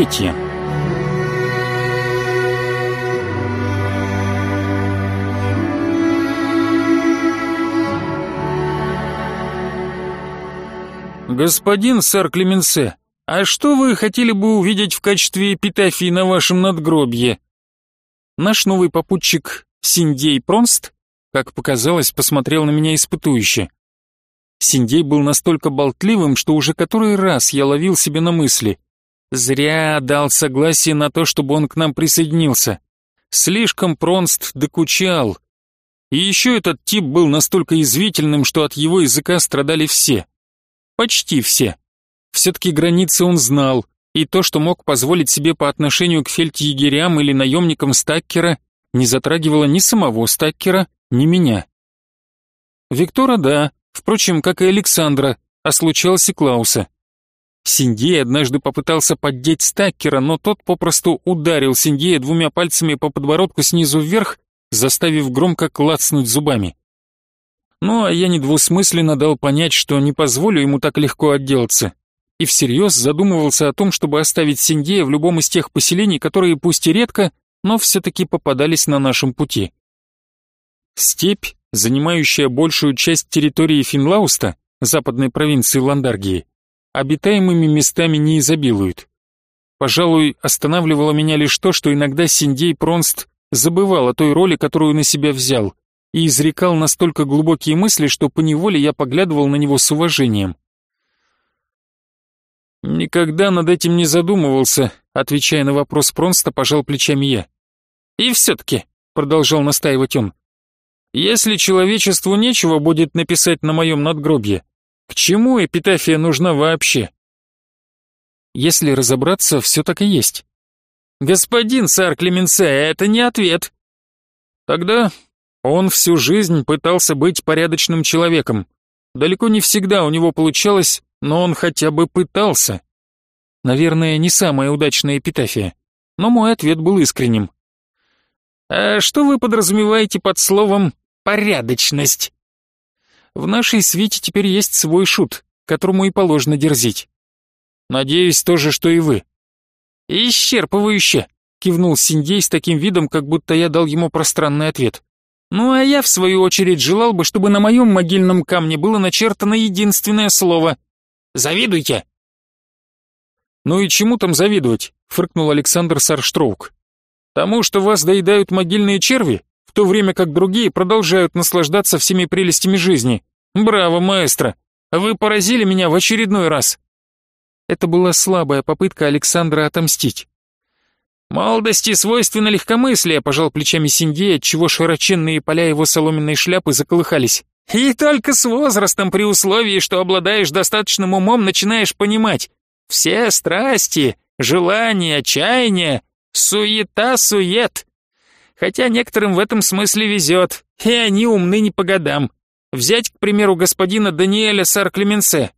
третья. «Господин сэр Клеменсе, а что вы хотели бы увидеть в качестве эпитафии на вашем надгробье?» Наш новый попутчик Синдей Пронст, как показалось, посмотрел на меня испытующе. Синдей был настолько болтливым, что уже который раз я ловил себе на мысли. Зря дал согласие на то, чтобы он к нам присоединился. Слишком Пронст докучал. И еще этот тип был настолько извительным, что от его языка страдали все. Почти все. Все-таки границы он знал, и то, что мог позволить себе по отношению к фельдъегерям или наемникам Стаккера, не затрагивало ни самого Стаккера, ни меня. Виктора, да, впрочем, как и Александра, а случалось Клауса. Синдей однажды попытался поддеть Стаккера, но тот попросту ударил Синдея двумя пальцами по подбородку снизу вверх, заставив громко клацнуть зубами. Ну, а я недвусмысленно дал понять, что не позволю ему так легко отделаться, и всерьез задумывался о том, чтобы оставить Синдея в любом из тех поселений, которые пусть и редко, но все-таки попадались на нашем пути. Степь, занимающая большую часть территории Финлауста, западной провинции Ландаргии, обитаемыми местами не изобилует. Пожалуй, останавливало меня лишь то, что иногда Синдей Пронст забывал о той роли, которую на себя взял, и изрекал настолько глубокие мысли, что поневоле я поглядывал на него с уважением. «Никогда над этим не задумывался», отвечая на вопрос Пронста, пожал плечами я. «И все-таки», — продолжал настаивать он, «если человечеству нечего будет написать на моем надгробье, к чему эпитафия нужна вообще?» Если разобраться, все так и есть. «Господин сэр Клеменсе, это не ответ». «Тогда он всю жизнь пытался быть порядочным человеком. Далеко не всегда у него получалось, но он хотя бы пытался. Наверное, не самая удачная эпитафия, но мой ответ был искренним. «А что вы подразумеваете под словом «порядочность»?» В нашей свите теперь есть свой шут, которому и положено дерзить. Надеюсь, то же, что и вы. Исчерпывающе, кивнул Синдей с таким видом, как будто я дал ему пространный ответ. Ну а я, в свою очередь, желал бы, чтобы на моем могильном камне было начертано единственное слово «Завидуйте». «Ну и чему там завидовать?» — фыркнул Александр Сарштроук. «Тому, что вас доедают могильные черви, в то время как другие продолжают наслаждаться всеми прелестями жизни. Браво, маэстро! Вы поразили меня в очередной раз!» Это была слабая попытка Александра отомстить. «Молодости свойственно легкомыслие», — пожал плечами Синдей, отчего широченные поля его соломенной шляпы заколыхались. «И только с возрастом, при условии, что обладаешь достаточным умом, начинаешь понимать. Все страсти, желания, чаяния, суета-сует. Хотя некоторым в этом смысле везет, и они умны не по годам. Взять, к примеру, господина Даниэля Сар-Клеменсе.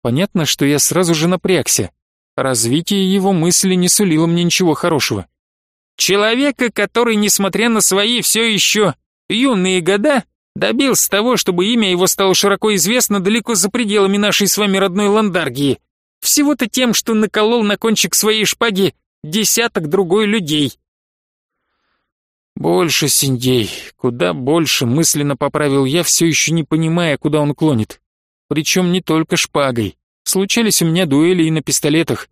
Понятно, что я сразу же напрягся. Развитие его мысли не сулило мне ничего хорошего. Человека, который, несмотря на свои все еще юные года, добился того, чтобы имя его стало широко известно далеко за пределами нашей с вами родной Ландаргии. Всего-то тем, что наколол на кончик своей шпаги десяток другой людей. Больше, Синдей, куда больше, мысленно поправил я, все еще не понимая, куда он клонит. Причем не только шпагой. Случались у меня дуэли и на пистолетах.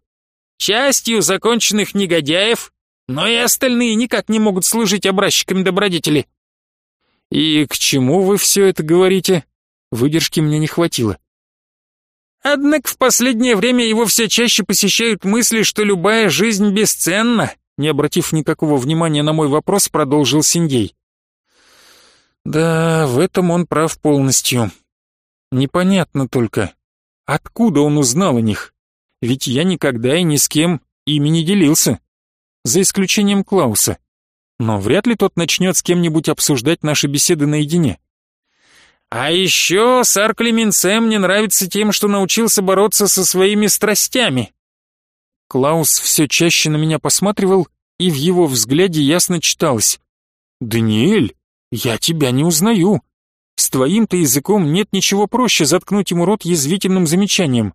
Частью законченных негодяев, но и остальные никак не могут служить образчиками добродетели. И к чему вы все это говорите? Выдержки мне не хватило. Однако в последнее время его все чаще посещают мысли, что любая жизнь бесценна, не обратив никакого внимания на мой вопрос, продолжил Синдей. Да, в этом он прав полностью. Непонятно только, Откуда он узнал о них? Ведь я никогда и ни с кем ими не делился. За исключением Клауса. Но вряд ли тот начнет с кем-нибудь обсуждать наши беседы наедине. А еще сар Клеменце мне нравится тем, что научился бороться со своими страстями. Клаус все чаще на меня посматривал, и в его взгляде ясно читалось. «Даниэль, я тебя не узнаю. С твоим-то языком нет ничего проще заткнуть ему рот язвительным замечанием.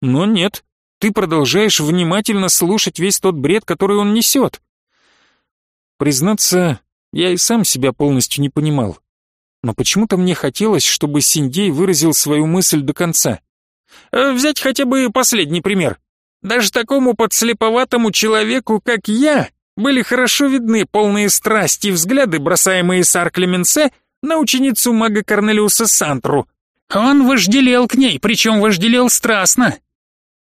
Но нет, ты продолжаешь внимательно слушать весь тот бред, который он несет. Признаться, я и сам себя полностью не понимал. Но почему-то мне хотелось, чтобы Синдей выразил свою мысль до конца. Э, взять хотя бы последний пример. Даже такому подслеповатому человеку, как я, были хорошо видны полные страсти взгляды, бросаемые Сар Клеменсе на ученицу мага Корнелиуса Сантру. Он вожделел к ней, причем вожделел страстно.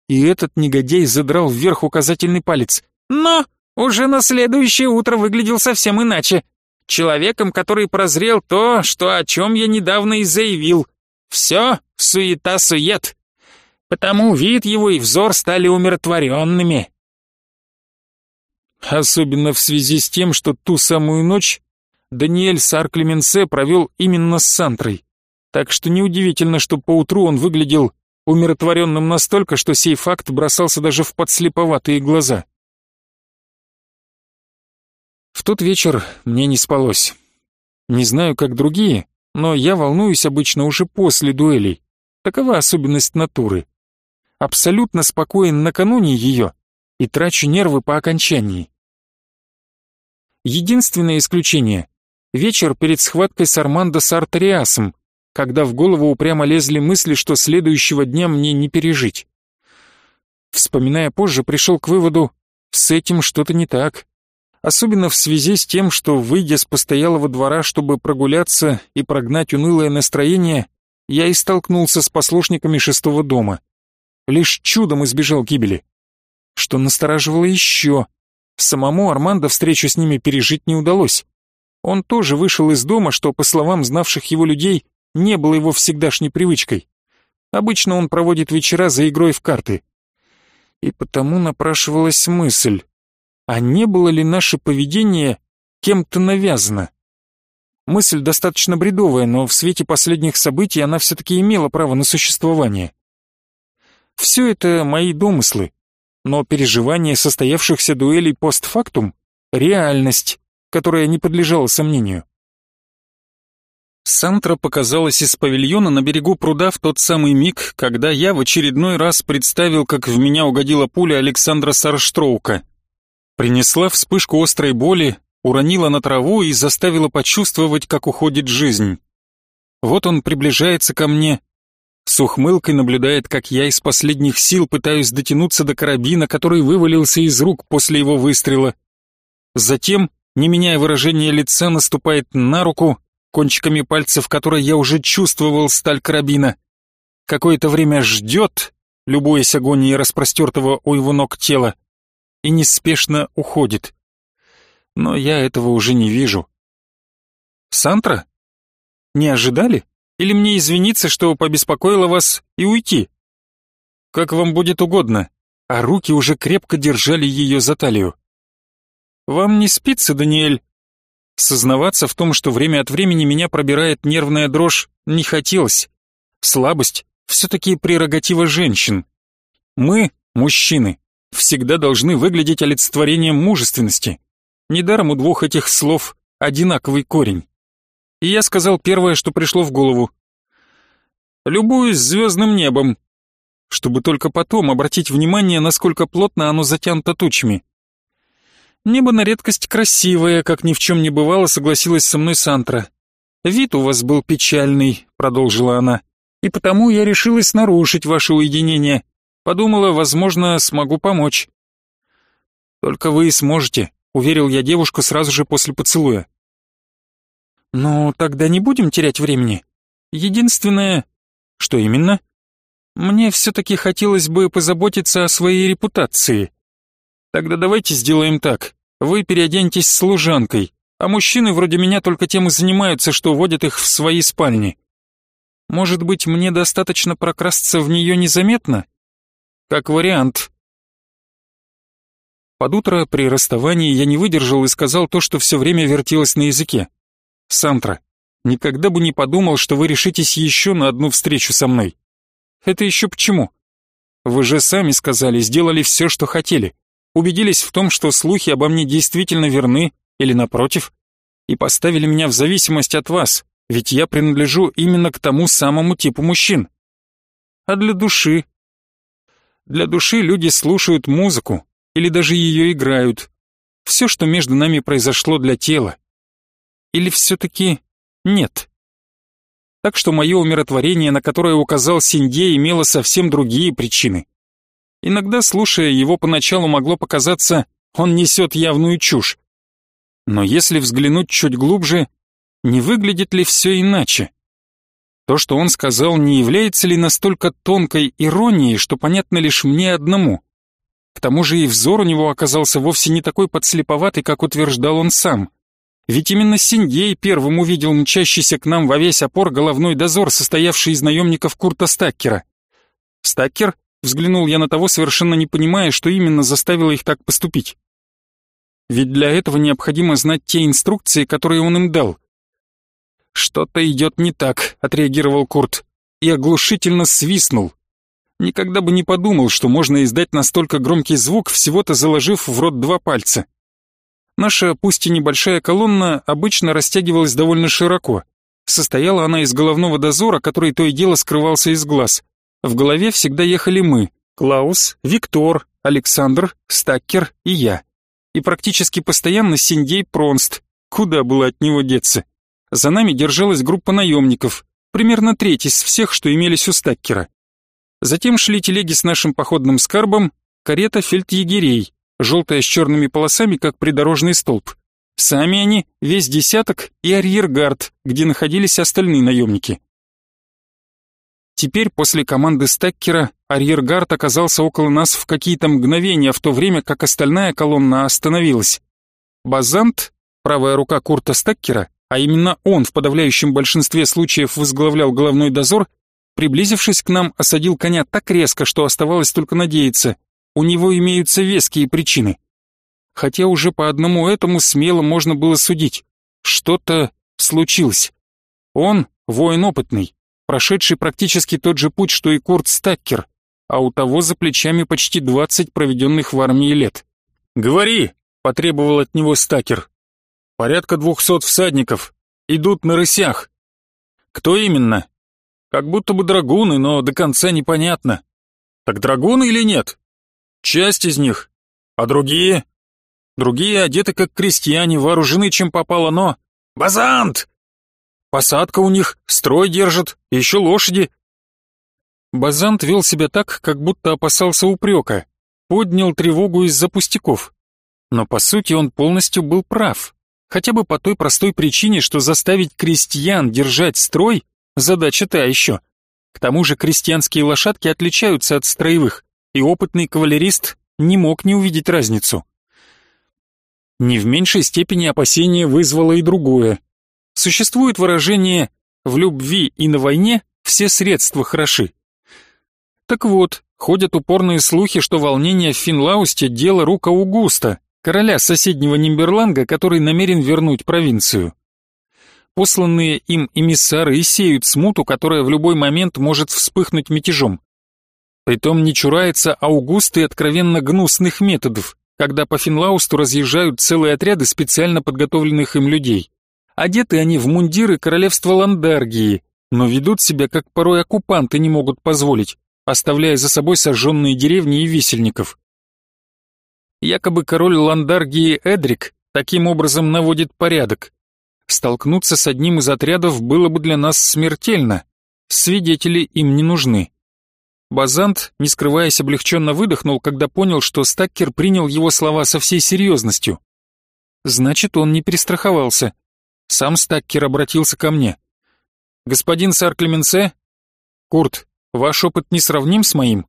И этот негодяй задрал вверх указательный палец. Но уже на следующее утро выглядел совсем иначе. Человеком, который прозрел то, что о чем я недавно и заявил. Все суета-сует. Потому вид его и взор стали умиротворенными. Особенно в связи с тем, что ту самую ночь Даниэль Сар-Клеменсе провел именно с Сантрой. Так что неудивительно, что поутру он выглядел умиротворенным настолько, что сей факт бросался даже в подслеповатые глаза. В тот вечер мне не спалось. Не знаю, как другие, но я волнуюсь обычно уже после дуэлей. Такова особенность натуры. Абсолютно спокоен накануне ее и трачу нервы по окончании. Единственное исключение — вечер перед схваткой с Армандо Сартариасом, когда в голову упрямо лезли мысли, что следующего дня мне не пережить. Вспоминая позже, пришел к выводу, с этим что-то не так. Особенно в связи с тем, что, выйдя с постоялого двора, чтобы прогуляться и прогнать унылое настроение, я и столкнулся с послушниками шестого дома. Лишь чудом избежал гибели. Что настораживало еще, Самому Армандо встречу с ними пережить не удалось. Он тоже вышел из дома, что, по словам знавших его людей, не было его всегдашней привычкой. Обычно он проводит вечера за игрой в карты. И потому напрашивалась мысль, а не было ли наше поведение кем-то навязано? Мысль достаточно бредовая, но в свете последних событий она все-таки имела право на существование. Все это мои домыслы, но переживание состоявшихся дуэлей постфактум — реальность, которая не подлежала сомнению. Сантра показалась из павильона на берегу пруда в тот самый миг, когда я в очередной раз представил, как в меня угодила пуля Александра Сарштроука. Принесла вспышку острой боли, уронила на траву и заставила почувствовать, как уходит жизнь. Вот он приближается ко мне, с ухмылкой наблюдает, как я из последних сил пытаюсь дотянуться до карабина, который вывалился из рук после его выстрела. Затем, не меняя выражения лица, наступает на руку, кончиками пальцев которой я уже чувствовал сталь карабина. Какое-то время ждет, любуясь агонией распростертого у его ног тела, и неспешно уходит. Но я этого уже не вижу. «Сантра? Не ожидали?» Или мне извиниться, что побеспокоила вас, и уйти? Как вам будет угодно, а руки уже крепко держали ее за талию. Вам не спится, Даниэль? Сознаваться в том, что время от времени меня пробирает нервная дрожь, не хотелось. Слабость — все-таки прерогатива женщин. Мы, мужчины, всегда должны выглядеть олицетворением мужественности. Недаром у двух этих слов одинаковый корень и я сказал первое, что пришло в голову. «Любуюсь звездным небом», чтобы только потом обратить внимание, насколько плотно оно затянуто тучами. «Небо на редкость красивое, как ни в чем не бывало», согласилась со мной Сантра. «Вид у вас был печальный», — продолжила она, «и потому я решилась нарушить ваше уединение. Подумала, возможно, смогу помочь». «Только вы и сможете», — уверил я девушку сразу же после поцелуя. «Ну, тогда не будем терять времени. Единственное...» «Что именно?» «Мне все-таки хотелось бы позаботиться о своей репутации. Тогда давайте сделаем так. Вы переоденьтесь служанкой, а мужчины вроде меня только тем и занимаются, что водят их в свои спальни. Может быть, мне достаточно прокрасться в нее незаметно? Как вариант». Под утро при расставании я не выдержал и сказал то, что все время вертелось на языке. Сантра, никогда бы не подумал, что вы решитесь еще на одну встречу со мной. Это еще почему? Вы же сами сказали, сделали все, что хотели. Убедились в том, что слухи обо мне действительно верны, или напротив, и поставили меня в зависимость от вас, ведь я принадлежу именно к тому самому типу мужчин. А для души? Для души люди слушают музыку или даже ее играют. Все, что между нами произошло для тела. Или все-таки нет? Так что мое умиротворение, на которое указал Синье, имело совсем другие причины. Иногда, слушая его, поначалу могло показаться, он несет явную чушь. Но если взглянуть чуть глубже, не выглядит ли все иначе? То, что он сказал, не является ли настолько тонкой иронией, что понятно лишь мне одному? К тому же и взор у него оказался вовсе не такой подслеповатый, как утверждал он сам. Ведь именно Синдей первым увидел мчащийся к нам во весь опор головной дозор, состоявший из наемников Курта Стаккера. «Стаккер?» — взглянул я на того, совершенно не понимая, что именно заставило их так поступить. Ведь для этого необходимо знать те инструкции, которые он им дал. «Что-то идет не так», — отреагировал Курт и оглушительно свистнул. Никогда бы не подумал, что можно издать настолько громкий звук, всего-то заложив в рот два пальца. Наша, пусть и небольшая колонна, обычно растягивалась довольно широко. Состояла она из головного дозора, который то и дело скрывался из глаз. В голове всегда ехали мы — Клаус, Виктор, Александр, Стаккер и я. И практически постоянно Синдей Пронст. Куда было от него деться? За нами держалась группа наемников, примерно треть из всех, что имелись у Стаккера. Затем шли телеги с нашим походным скарбом, карета фельдъегерей, желтая с черными полосами, как придорожный столб. Сами они, весь десяток и арьергард, где находились остальные наемники. Теперь, после команды Стаккера, арьергард оказался около нас в какие-то мгновения, в то время как остальная колонна остановилась. Базант, правая рука Курта Стаккера, а именно он в подавляющем большинстве случаев возглавлял головной дозор, приблизившись к нам, осадил коня так резко, что оставалось только надеяться, у него имеются веские причины. Хотя уже по одному этому смело можно было судить. Что-то случилось. Он воин опытный, прошедший практически тот же путь, что и Курт Стаккер, а у того за плечами почти двадцать проведенных в армии лет. «Говори!» — потребовал от него Стакер. Порядка двухсот всадников. Идут на рысях. Кто именно? Как будто бы драгуны, но до конца непонятно. Так драгуны или нет? Часть из них. А другие? Другие одеты как крестьяне, вооружены чем попало, но... Базант! Посадка у них, строй держат, еще лошади. Базант вел себя так, как будто опасался упрека, поднял тревогу из-за пустяков. Но по сути он полностью был прав. Хотя бы по той простой причине, что заставить крестьян держать строй – задача та еще. К тому же крестьянские лошадки отличаются от строевых, и опытный кавалерист не мог не увидеть разницу. Не в меньшей степени опасение вызвало и другое. Существует выражение «в любви и на войне все средства хороши». Так вот, ходят упорные слухи, что волнение в Финлаусте – дело рук Аугуста, короля соседнего Нимберланга, который намерен вернуть провинцию. Посланные им эмиссары и сеют смуту, которая в любой момент может вспыхнуть мятежом. Притом не чурается Аугуст и откровенно гнусных методов, когда по Финлаусту разъезжают целые отряды специально подготовленных им людей. Одеты они в мундиры королевства Ландаргии, но ведут себя, как порой оккупанты не могут позволить, оставляя за собой сожженные деревни и висельников. Якобы король Ландаргии Эдрик таким образом наводит порядок. Столкнуться с одним из отрядов было бы для нас смертельно. Свидетели им не нужны. Базант, не скрываясь, облегченно выдохнул, когда понял, что Стаккер принял его слова со всей серьезностью. Значит, он не перестраховался. Сам Стаккер обратился ко мне. «Господин сар Клеменсе?» «Курт, ваш опыт не сравним с моим?»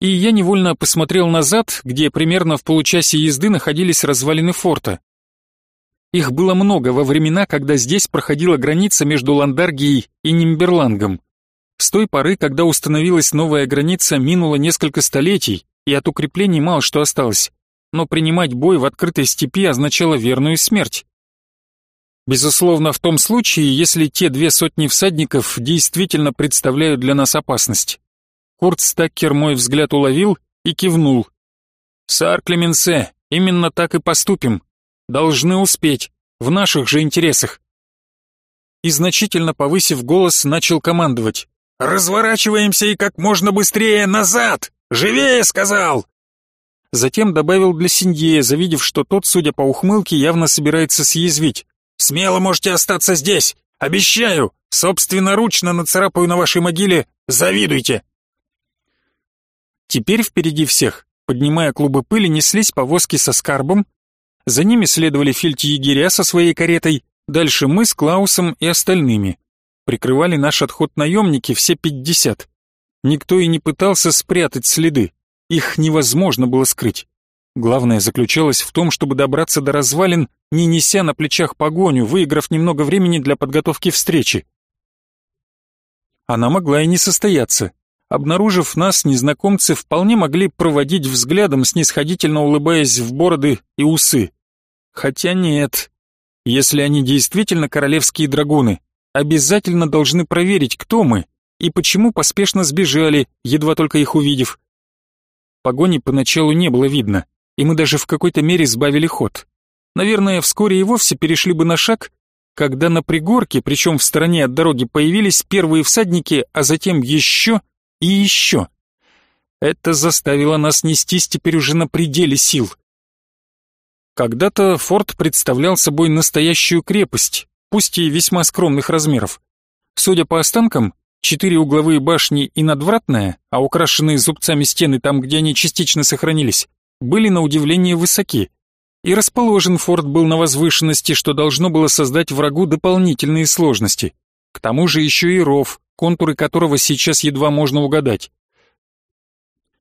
и я невольно посмотрел назад, где примерно в получасе езды находились развалины форта. Их было много во времена, когда здесь проходила граница между Ландаргией и Нимберлангом. С той поры, когда установилась новая граница, минуло несколько столетий, и от укреплений мало что осталось. Но принимать бой в открытой степи означало верную смерть. Безусловно, в том случае, если те две сотни всадников действительно представляют для нас опасность. Курт Стаккер мой взгляд уловил и кивнул. «Сар Клеменсе, именно так и поступим. Должны успеть, в наших же интересах». И значительно повысив голос, начал командовать. «Разворачиваемся и как можно быстрее назад! Живее, сказал!» Затем добавил для Синдея, завидев, что тот, судя по ухмылке, явно собирается съязвить. «Смело можете остаться здесь! Обещаю! Собственноручно нацарапаю на вашей могиле «Завидуйте!» Теперь впереди всех, поднимая клубы пыли, неслись повозки со скарбом. За ними следовали фельдъегеря со своей каретой, дальше мы с Клаусом и остальными. Прикрывали наш отход наемники, все пятьдесят. Никто и не пытался спрятать следы, их невозможно было скрыть. Главное заключалось в том, чтобы добраться до развалин, не неся на плечах погоню, выиграв немного времени для подготовки встречи. Она могла и не состояться. Обнаружив нас, незнакомцы вполне могли проводить взглядом, снисходительно улыбаясь в бороды и усы. Хотя нет. Если они действительно королевские драгуны, обязательно должны проверить, кто мы и почему поспешно сбежали, едва только их увидев. Погони поначалу не было видно, и мы даже в какой-то мере сбавили ход. Наверное, вскоре и вовсе перешли бы на шаг, когда на пригорке, причем в стороне от дороги, появились первые всадники, а затем еще и еще. Это заставило нас нестись теперь уже на пределе сил. Когда-то форт представлял собой настоящую крепость, пусть и весьма скромных размеров. Судя по останкам, четыре угловые башни и надвратная, а украшенные зубцами стены там, где они частично сохранились, были на удивление высоки. И расположен форт был на возвышенности, что должно было создать врагу дополнительные сложности. К тому же еще и ров, контуры которого сейчас едва можно угадать.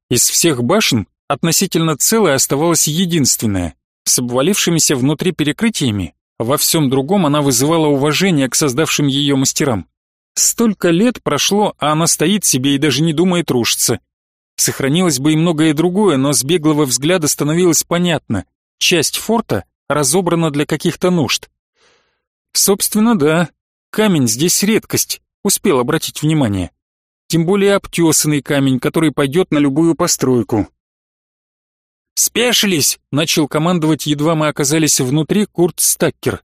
Из всех башен относительно целой оставалась единственная, с обвалившимися внутри перекрытиями, во всем другом она вызывала уважение к создавшим ее мастерам. Столько лет прошло, а она стоит себе и даже не думает рушиться. Сохранилось бы и многое другое, но с беглого взгляда становилось понятно. Часть форта разобрана для каких-то нужд. Собственно, да, камень здесь редкость, успел обратить внимание. Тем более обтесанный камень, который пойдет на любую постройку. «Спешились!» — начал командовать, едва мы оказались внутри Курт Стаккер.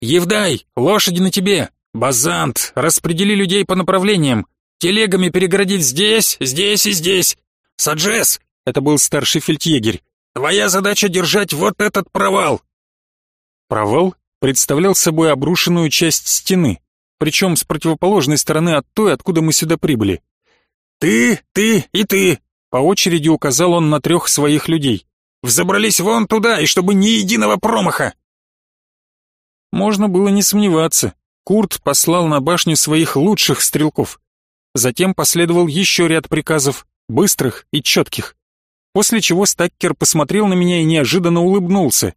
«Евдай, лошади на тебе! Базант, распредели людей по направлениям! Телегами перегородить здесь, здесь и здесь! Саджес!» — это был старший фельдъегерь. «Твоя задача держать вот этот провал!» Провал представлял собой обрушенную часть стены, причем с противоположной стороны от той, откуда мы сюда прибыли. «Ты, ты и ты!» По очереди указал он на трех своих людей. «Взобрались вон туда, и чтобы ни единого промаха!» Можно было не сомневаться. Курт послал на башню своих лучших стрелков. Затем последовал еще ряд приказов, быстрых и четких. После чего Стаккер посмотрел на меня и неожиданно улыбнулся.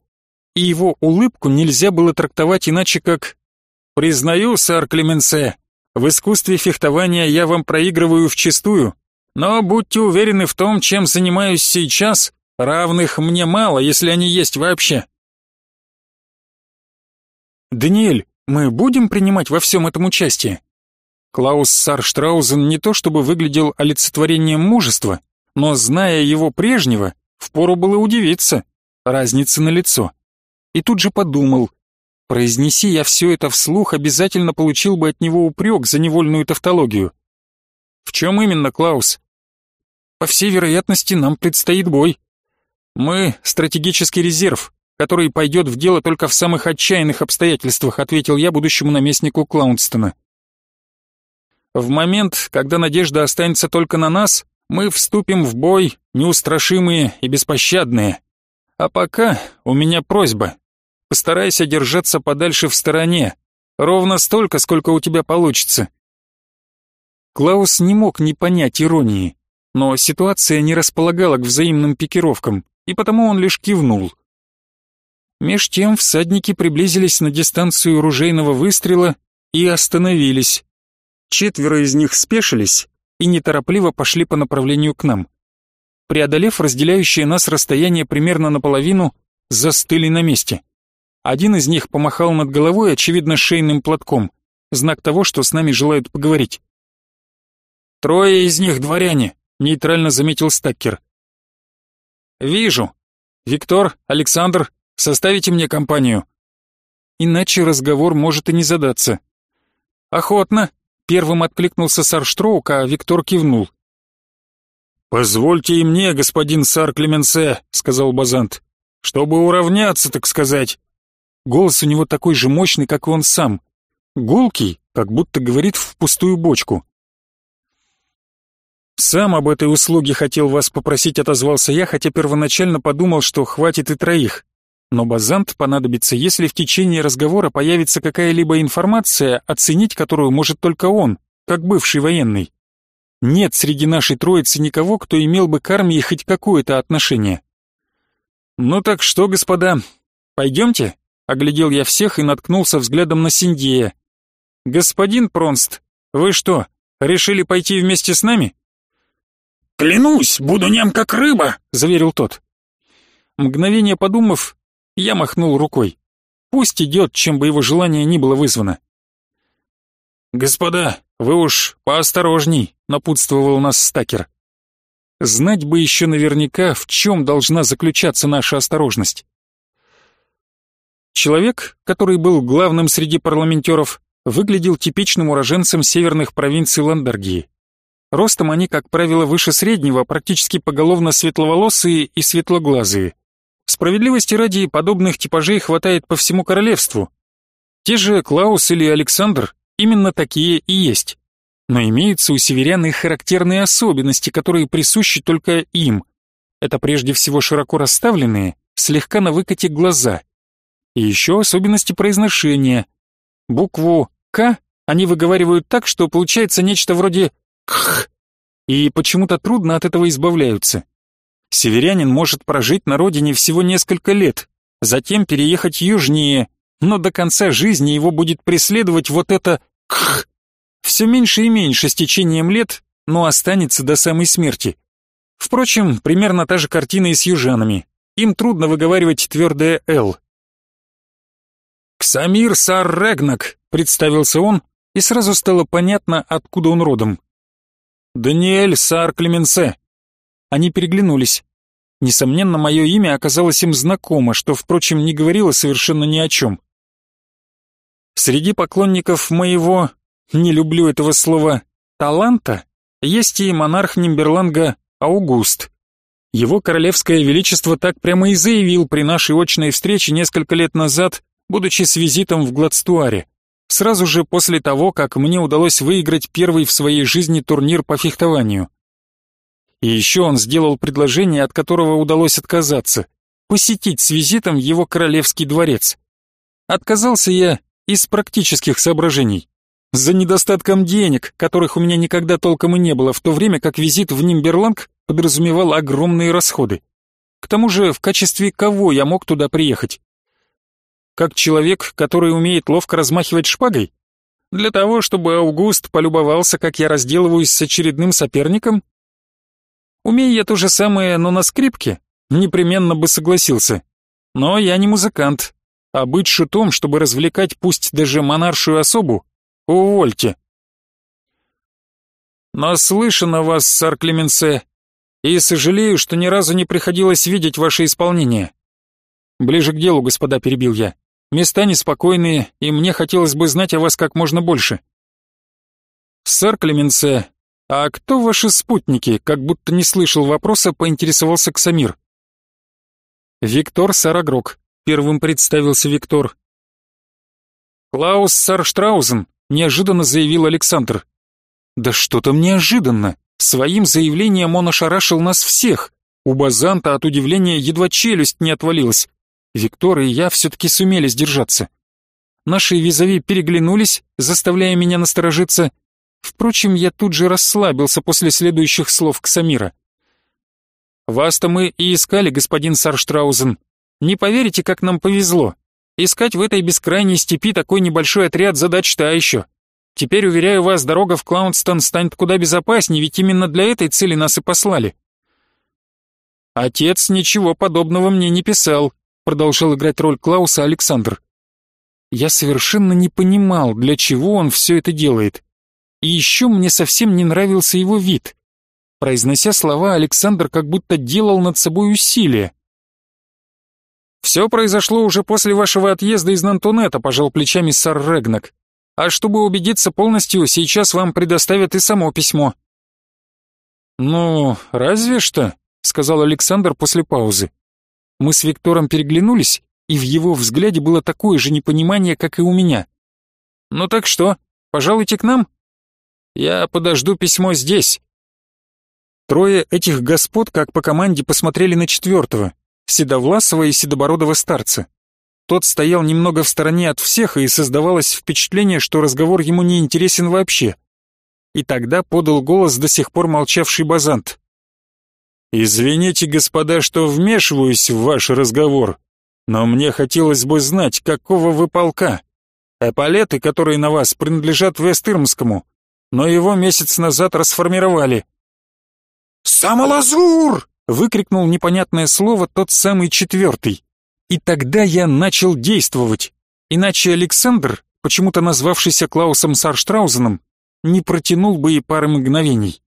И его улыбку нельзя было трактовать иначе как «Признаю, сэр Клеменсе, в искусстве фехтования я вам проигрываю вчистую, но будьте уверены в том, чем занимаюсь сейчас, равных мне мало, если они есть вообще». «Даниэль, мы будем принимать во всем этом участие?» Клаус Сарштраузен не то чтобы выглядел олицетворением мужества, но, зная его прежнего, впору было удивиться. Разница на лицо. И тут же подумал, произнеси я все это вслух, обязательно получил бы от него упрек за невольную тавтологию. В чем именно, Клаус? По всей вероятности, нам предстоит бой. Мы — стратегический резерв, который пойдет в дело только в самых отчаянных обстоятельствах, ответил я будущему наместнику Клаунстона. В момент, когда надежда останется только на нас, мы вступим в бой, неустрашимые и беспощадные. А пока у меня просьба. Постарайся держаться подальше в стороне, ровно столько, сколько у тебя получится. Клаус не мог не понять иронии, но ситуация не располагала к взаимным пикировкам, и потому он лишь кивнул. Меж тем всадники приблизились на дистанцию ружейного выстрела и остановились. Четверо из них спешились и неторопливо пошли по направлению к нам. Преодолев разделяющее нас расстояние примерно наполовину, застыли на месте. Один из них помахал над головой, очевидно, шейным платком, знак того, что с нами желают поговорить. «Трое из них дворяне», — нейтрально заметил Стаккер. «Вижу. Виктор, Александр, Составите мне компанию?» Иначе разговор может и не задаться. «Охотно», — первым откликнулся Сарштроук, а Виктор кивнул. «Позвольте и мне, господин сар Клеменсе», — сказал Базант, — «чтобы уравняться, так сказать». Голос у него такой же мощный, как и он сам. Гулкий, как будто говорит в пустую бочку. «Сам об этой услуге хотел вас попросить», — отозвался я, хотя первоначально подумал, что хватит и троих. Но Базант понадобится, если в течение разговора появится какая-либо информация, оценить которую может только он, как бывший военный. Нет среди нашей троицы никого, кто имел бы к армии хоть какое-то отношение. «Ну так что, господа, пойдемте?» — оглядел я всех и наткнулся взглядом на Синдея. «Господин Пронст, вы что, решили пойти вместе с нами?» «Клянусь, буду нем как рыба», — заверил тот. Мгновение подумав, я махнул рукой. Пусть идет, чем бы его желание ни было вызвано. «Господа, вы уж поосторожней», — напутствовал нас Стакер. Знать бы еще наверняка, в чем должна заключаться наша осторожность. Человек, который был главным среди парламентеров, выглядел типичным уроженцем северных провинций Ландаргии. Ростом они, как правило, выше среднего, практически поголовно светловолосые и светлоглазые. Справедливости ради подобных типажей хватает по всему королевству. Те же Клаус или Александр именно такие и есть. Но имеются у северян и характерные особенности, которые присущи только им. Это прежде всего широко расставленные, слегка на выкате глаза. И еще особенности произношения. Букву «К» они выговаривают так, что получается нечто вроде «кх», и почему-то трудно от этого избавляются. Северянин может прожить на родине всего несколько лет, затем переехать южнее, но до конца жизни его будет преследовать вот это «кх». Все меньше и меньше с течением лет, но останется до самой смерти. Впрочем, примерно та же картина и с южанами. Им трудно выговаривать твердое «л». «Ксамир Сар-Регнак», — представился он, и сразу стало понятно, откуда он родом. «Даниэль Сар-Клеменсе», они переглянулись. Несомненно, мое имя оказалось им знакомо, что, впрочем, не говорило совершенно ни о чем. Среди поклонников моего, не люблю этого слова, таланта, есть и монарх Нимберланга Аугуст. Его королевское величество так прямо и заявил при нашей очной встрече несколько лет назад, будучи с визитом в Гладстуаре, сразу же после того, как мне удалось выиграть первый в своей жизни турнир по фехтованию. И еще он сделал предложение, от которого удалось отказаться — посетить с визитом его королевский дворец. Отказался я из практических соображений. За недостатком денег, которых у меня никогда толком и не было, в то время как визит в Нимберланг подразумевал огромные расходы. К тому же, в качестве кого я мог туда приехать? Как человек, который умеет ловко размахивать шпагой? Для того, чтобы Аугуст полюбовался, как я разделываюсь с очередным соперником? Умея я то же самое, но на скрипке, непременно бы согласился. Но я не музыкант, а быть шутом, чтобы развлекать пусть даже монаршую особу, увольте. Наслышан о вас, сар Клеменсе, и сожалею, что ни разу не приходилось видеть ваше исполнение. Ближе к делу, господа, перебил я. Места неспокойные, и мне хотелось бы знать о вас как можно больше. Сар Клеменсе, «А кто ваши спутники?» Как будто не слышал вопроса, поинтересовался Ксамир. «Виктор Сарагрок», — первым представился Виктор. «Клаус Сарштраузен», — неожиданно заявил Александр. «Да что там неожиданно! Своим заявлением он ошарашил нас всех. У Базанта от удивления едва челюсть не отвалилась. Виктор и я все-таки сумели сдержаться. Наши визави переглянулись, заставляя меня насторожиться, Впрочем, я тут же расслабился после следующих слов Ксамира. «Вас-то мы и искали, господин Сарштраузен. Не поверите, как нам повезло. Искать в этой бескрайней степи такой небольшой отряд задач та еще. Теперь, уверяю вас, дорога в Клаунстон станет куда безопаснее, ведь именно для этой цели нас и послали». «Отец ничего подобного мне не писал», — продолжал играть роль Клауса Александр. Я совершенно не понимал, для чего он все это делает. И еще мне совсем не нравился его вид. Произнося слова, Александр как будто делал над собой усилие. «Все произошло уже после вашего отъезда из Нантонета», — пожал плечами сар Регнак. «А чтобы убедиться полностью, сейчас вам предоставят и само письмо». «Ну, разве что», — сказал Александр после паузы. Мы с Виктором переглянулись, и в его взгляде было такое же непонимание, как и у меня. «Ну так что, пожалуйте к нам?» «Я подожду письмо здесь». Трое этих господ, как по команде, посмотрели на четвертого, Седовласого и Седобородого старца. Тот стоял немного в стороне от всех, и создавалось впечатление, что разговор ему не интересен вообще. И тогда подал голос до сих пор молчавший Базант. «Извините, господа, что вмешиваюсь в ваш разговор, но мне хотелось бы знать, какого вы полка. Эполеты, которые на вас, принадлежат Вестырмскому, но его месяц назад расформировали». «Самолазур!» — выкрикнул непонятное слово тот самый четвертый. И тогда я начал действовать. Иначе Александр, почему-то назвавшийся Клаусом Сарштраузеном, не протянул бы и пары мгновений.